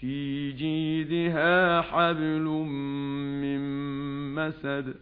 في جيدها حبل من مسد